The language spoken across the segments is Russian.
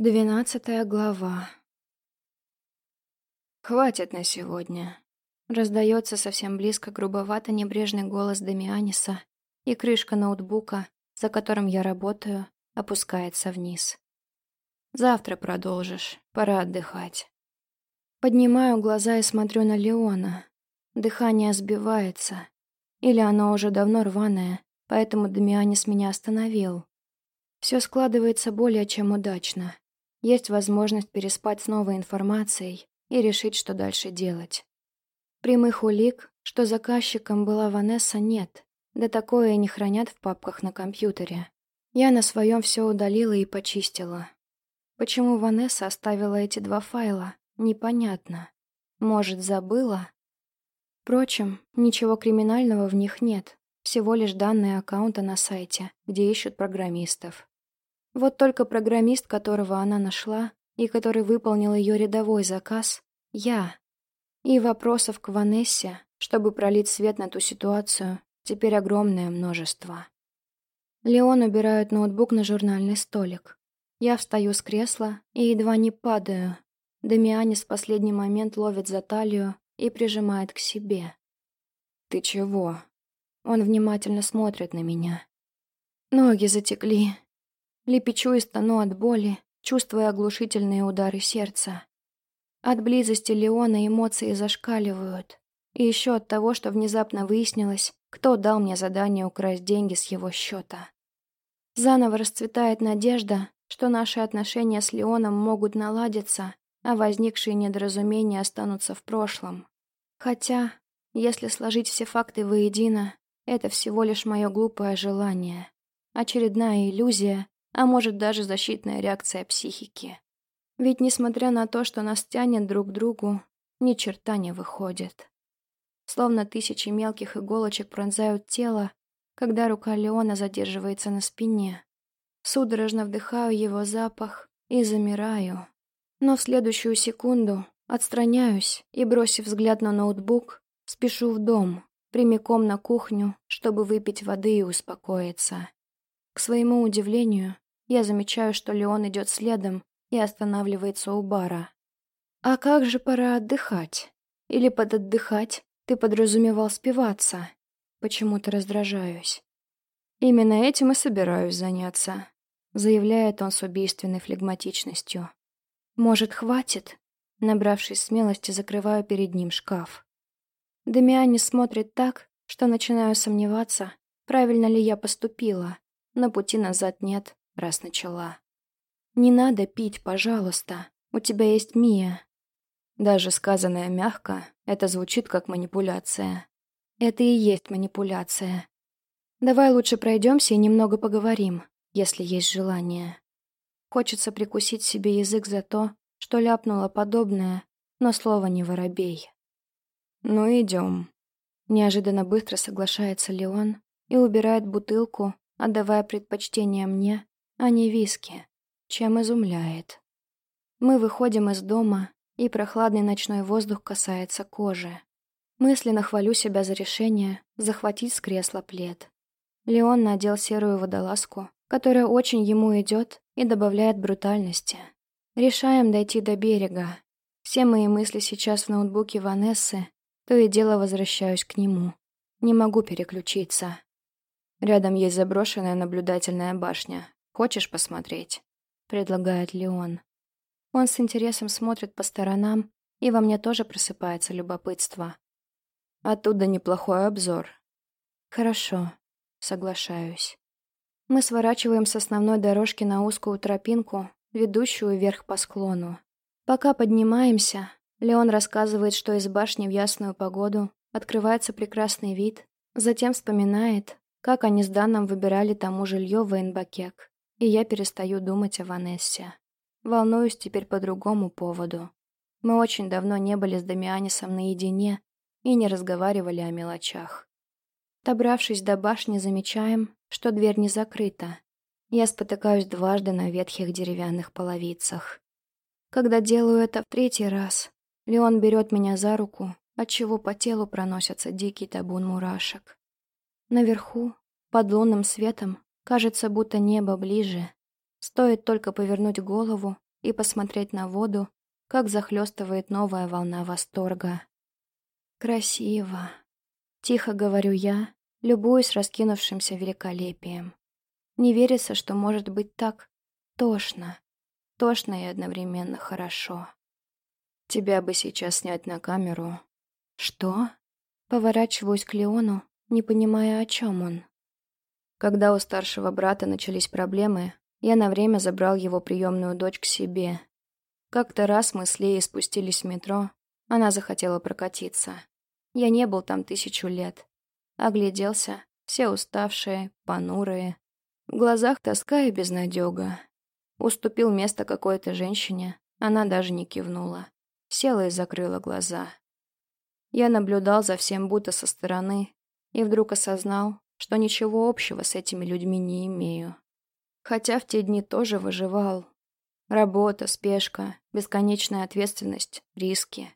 Двенадцатая глава. «Хватит на сегодня», — раздается совсем близко грубовато-небрежный голос Дамианиса, и крышка ноутбука, за которым я работаю, опускается вниз. «Завтра продолжишь, пора отдыхать». Поднимаю глаза и смотрю на Леона. Дыхание сбивается. Или оно уже давно рваное, поэтому Дамианис меня остановил. Все складывается более чем удачно. Есть возможность переспать с новой информацией и решить, что дальше делать. Прямых улик, что заказчиком была Ванесса, нет. Да такое не хранят в папках на компьютере. Я на своем все удалила и почистила. Почему Ванесса оставила эти два файла, непонятно. Может, забыла? Впрочем, ничего криминального в них нет. Всего лишь данные аккаунта на сайте, где ищут программистов. Вот только программист, которого она нашла, и который выполнил ее рядовой заказ, я. И вопросов к Ванессе, чтобы пролить свет на ту ситуацию, теперь огромное множество. Леон убирает ноутбук на журнальный столик. Я встаю с кресла и едва не падаю. Дамианис в последний момент ловит за талию и прижимает к себе. «Ты чего?» Он внимательно смотрит на меня. Ноги затекли, Лепечу и стану от боли, чувствуя оглушительные удары сердца. От близости Леона эмоции зашкаливают. И еще от того, что внезапно выяснилось, кто дал мне задание украсть деньги с его счета. Заново расцветает надежда, что наши отношения с Леоном могут наладиться, а возникшие недоразумения останутся в прошлом. Хотя, если сложить все факты воедино, это всего лишь мое глупое желание. Очередная иллюзия, а может даже защитная реакция психики. Ведь несмотря на то, что нас тянет друг к другу, ни черта не выходит. Словно тысячи мелких иголочек пронзают тело, когда рука Леона задерживается на спине. Судорожно вдыхаю его запах и замираю. Но в следующую секунду отстраняюсь и, бросив взгляд на ноутбук, спешу в дом, прямиком на кухню, чтобы выпить воды и успокоиться. К своему удивлению, я замечаю, что Леон идет следом и останавливается у бара. «А как же пора отдыхать? Или под отдыхать ты подразумевал спиваться?» Почему-то раздражаюсь. «Именно этим и собираюсь заняться», — заявляет он с убийственной флегматичностью. «Может, хватит?» Набравшись смелости, закрываю перед ним шкаф. Дамианис смотрит так, что начинаю сомневаться, правильно ли я поступила. На пути назад нет, раз начала. «Не надо пить, пожалуйста. У тебя есть Мия». Даже сказанное мягко, это звучит как манипуляция. Это и есть манипуляция. Давай лучше пройдемся и немного поговорим, если есть желание. Хочется прикусить себе язык за то, что ляпнула подобное, но слово не воробей. «Ну, идем». Неожиданно быстро соглашается Леон и убирает бутылку, отдавая предпочтение мне, а не виски, чем изумляет. Мы выходим из дома, и прохладный ночной воздух касается кожи. Мысленно хвалю себя за решение захватить с кресла плед. Леон надел серую водолазку, которая очень ему идет и добавляет брутальности. Решаем дойти до берега. Все мои мысли сейчас в ноутбуке Ванессы, то и дело возвращаюсь к нему. Не могу переключиться. Рядом есть заброшенная наблюдательная башня. Хочешь посмотреть?» — предлагает Леон. Он с интересом смотрит по сторонам, и во мне тоже просыпается любопытство. Оттуда неплохой обзор. Хорошо, соглашаюсь. Мы сворачиваем с основной дорожки на узкую тропинку, ведущую вверх по склону. Пока поднимаемся, Леон рассказывает, что из башни в ясную погоду открывается прекрасный вид, затем вспоминает, как они с Даном выбирали тому жилье в Эйнбакек, и я перестаю думать о Ванессе. Волнуюсь теперь по другому поводу. Мы очень давно не были с Дамианисом наедине и не разговаривали о мелочах. Добравшись до башни, замечаем, что дверь не закрыта. Я спотыкаюсь дважды на ветхих деревянных половицах. Когда делаю это в третий раз, Леон берет меня за руку, отчего по телу проносится дикий табун мурашек. Наверху, под лунным светом, кажется, будто небо ближе. Стоит только повернуть голову, и посмотреть на воду, как захлестывает новая волна восторга. «Красиво!» — тихо говорю я, любуясь раскинувшимся великолепием. Не верится, что может быть так тошно. Тошно и одновременно хорошо. Тебя бы сейчас снять на камеру. Что? Поворачиваюсь к Леону, не понимая, о чем он. Когда у старшего брата начались проблемы, я на время забрал его приемную дочь к себе. Как-то раз мы с Леей спустились в метро, она захотела прокатиться. Я не был там тысячу лет. Огляделся, все уставшие, понурые. В глазах тоска и безнадега. Уступил место какой-то женщине, она даже не кивнула. Села и закрыла глаза. Я наблюдал за всем будто со стороны и вдруг осознал, что ничего общего с этими людьми не имею. Хотя в те дни тоже выживал. Работа, спешка, бесконечная ответственность, риски.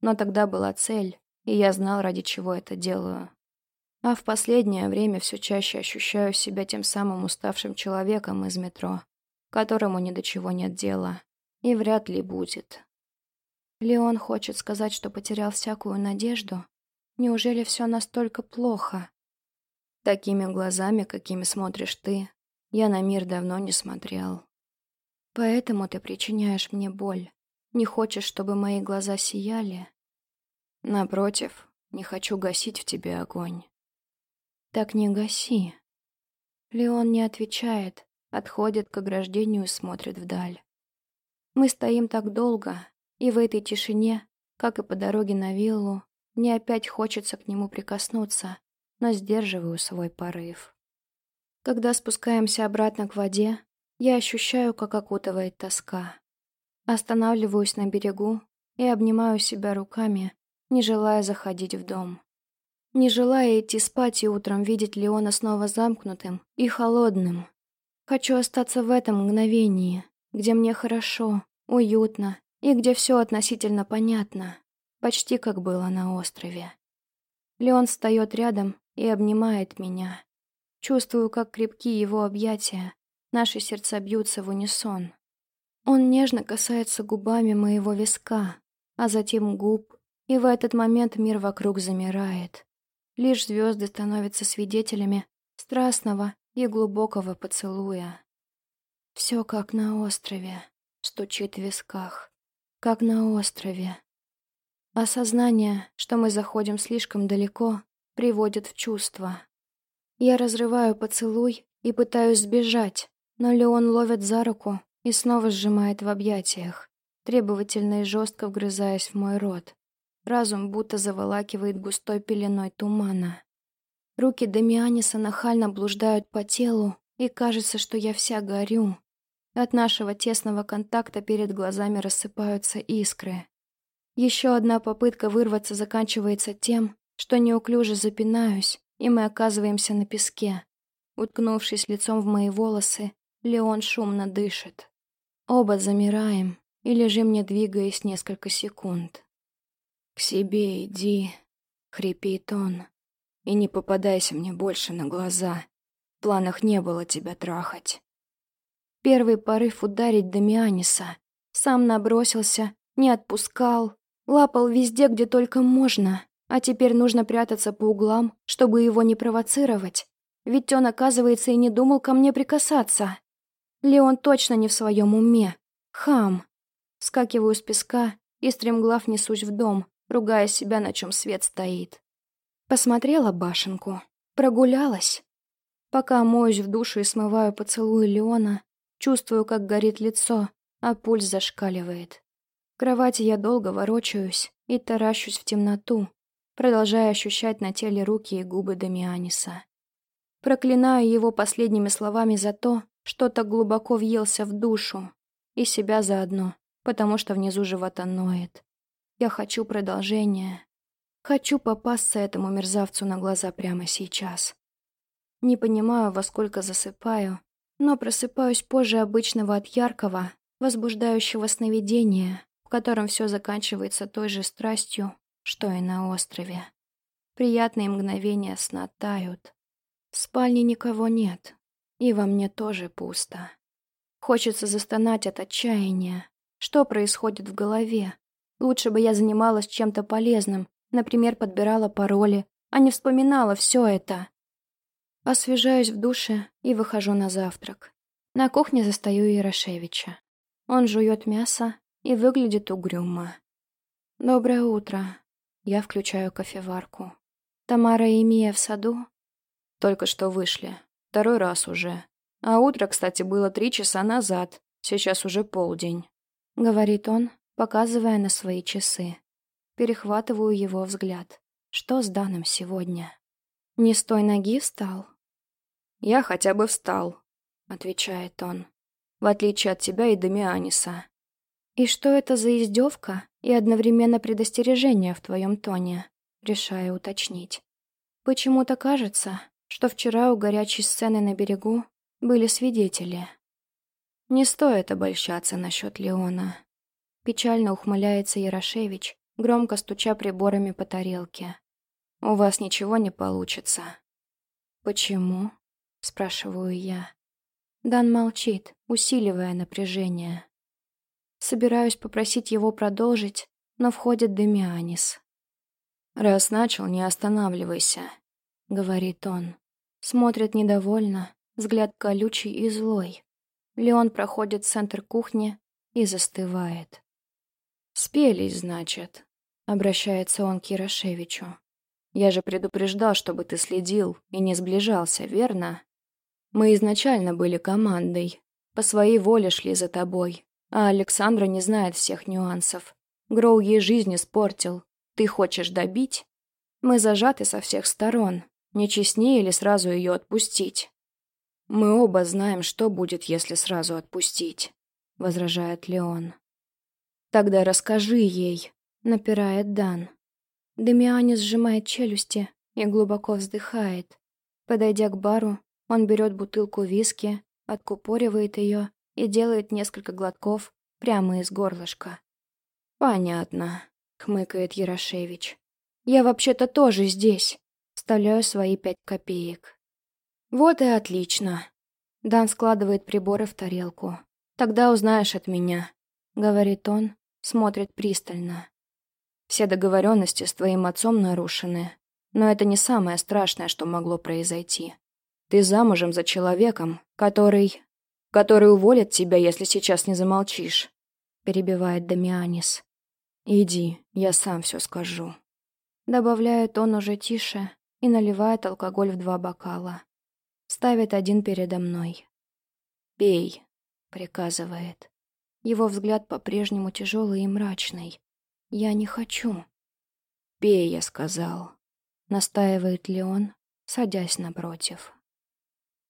Но тогда была цель, и я знал, ради чего это делаю. А в последнее время все чаще ощущаю себя тем самым уставшим человеком из метро, которому ни до чего нет дела. И вряд ли будет. Леон хочет сказать, что потерял всякую надежду. Неужели все настолько плохо? Такими глазами, какими смотришь ты, я на мир давно не смотрел. Поэтому ты причиняешь мне боль. Не хочешь, чтобы мои глаза сияли? Напротив, не хочу гасить в тебе огонь. Так не гаси. Леон не отвечает, отходит к ограждению и смотрит вдаль. Мы стоим так долго, и в этой тишине, как и по дороге на виллу, мне опять хочется к нему прикоснуться, но сдерживаю свой порыв. Когда спускаемся обратно к воде, я ощущаю, как окутывает тоска. Останавливаюсь на берегу и обнимаю себя руками, не желая заходить в дом. Не желая идти спать и утром видеть Леона снова замкнутым и холодным. Хочу остаться в этом мгновении, где мне хорошо, уютно и где все относительно понятно, почти как было на острове. Леон встает рядом и обнимает меня. Чувствую, как крепки его объятия, наши сердца бьются в унисон. Он нежно касается губами моего виска, а затем губ, и в этот момент мир вокруг замирает. Лишь звезды становятся свидетелями страстного и глубокого поцелуя. Все как на острове, стучит в висках, как на острове. Осознание, что мы заходим слишком далеко, приводит в чувство. Я разрываю поцелуй и пытаюсь сбежать, но Леон ловит за руку и снова сжимает в объятиях, требовательно и жестко вгрызаясь в мой рот. Разум будто заволакивает густой пеленой тумана. Руки Дамианиса нахально блуждают по телу, и кажется, что я вся горю. От нашего тесного контакта перед глазами рассыпаются искры. Еще одна попытка вырваться заканчивается тем, что неуклюже запинаюсь, и мы оказываемся на песке. Уткнувшись лицом в мои волосы, Леон шумно дышит. Оба замираем и лежим, не двигаясь несколько секунд. «К себе иди», — хрипит он, — «и не попадайся мне больше на глаза. В планах не было тебя трахать». Первый порыв ударить Дамианиса. Сам набросился, не отпускал, лапал везде, где только можно. А теперь нужно прятаться по углам, чтобы его не провоцировать. Ведь он, оказывается, и не думал ко мне прикасаться. Леон точно не в своем уме. Хам. Скакиваю с песка и стремглав несусь в дом, ругая себя, на чем свет стоит. Посмотрела башенку. Прогулялась. Пока моюсь в душу и смываю поцелуй Леона, чувствую, как горит лицо, а пульс зашкаливает. В кровати я долго ворочаюсь и таращусь в темноту, продолжая ощущать на теле руки и губы Дамианиса. Проклинаю его последними словами за то, что так глубоко въелся в душу, и себя заодно, потому что внизу живота ноет. Я хочу продолжения. Хочу попасться этому мерзавцу на глаза прямо сейчас. Не понимаю, во сколько засыпаю, но просыпаюсь позже обычного от яркого, возбуждающего сновидения, в котором все заканчивается той же страстью, что и на острове. Приятные мгновения сна тают. В спальне никого нет, и во мне тоже пусто. Хочется застонать от отчаяния. Что происходит в голове? Лучше бы я занималась чем-то полезным, например, подбирала пароли, а не вспоминала все это. Освежаюсь в душе и выхожу на завтрак. На кухне застаю Ярошевича. Он жует мясо и выглядит угрюмо. «Доброе утро». Я включаю кофеварку. «Тамара и Мия в саду?» «Только что вышли. Второй раз уже. А утро, кстати, было три часа назад. Сейчас уже полдень», — говорит он, показывая на свои часы. Перехватываю его взгляд. Что с Даном сегодня? Не с той ноги встал? «Я хотя бы встал», — отвечает он. «В отличие от тебя и Дамианиса». «И что это за издевка и одновременно предостережение в твоем тоне?» Решаю уточнить. Почему-то кажется, что вчера у горячей сцены на берегу были свидетели. Не стоит обольщаться насчет Леона. Печально ухмыляется Ярошевич, громко стуча приборами по тарелке. «У вас ничего не получится». «Почему?» — спрашиваю я. Дан молчит, усиливая напряжение. Собираюсь попросить его продолжить, но входит Демианис. «Раз начал, не останавливайся», — говорит он. Смотрит недовольно, взгляд колючий и злой. Леон проходит центр кухни и застывает. «Спелись, значит», — обращается он к Ярошевичу. «Я же предупреждал, чтобы ты следил и не сближался, верно? Мы изначально были командой, по своей воле шли за тобой, а Александра не знает всех нюансов. Гроу ей жизнь испортил. Ты хочешь добить? Мы зажаты со всех сторон. Не честнее ли сразу ее отпустить? Мы оба знаем, что будет, если сразу отпустить, возражает Леон. Тогда расскажи ей, напирает Дан. Демиане сжимает челюсти и глубоко вздыхает. Подойдя к бару, он берет бутылку виски, откупоривает ее и делает несколько глотков прямо из горлышка. «Понятно», — хмыкает Ярошевич. «Я вообще-то тоже здесь», — вставляю свои пять копеек. «Вот и отлично». Дан складывает приборы в тарелку. «Тогда узнаешь от меня», — говорит он, смотрит пристально. «Все договоренности с твоим отцом нарушены, но это не самое страшное, что могло произойти. Ты замужем за человеком, который который уволит тебя, если сейчас не замолчишь», — перебивает Дамианис. «Иди, я сам все скажу». Добавляет он уже тише и наливает алкоголь в два бокала. Ставит один передо мной. «Пей», — приказывает. Его взгляд по-прежнему тяжелый и мрачный. «Я не хочу». «Пей», — я сказал. Настаивает Леон, садясь напротив.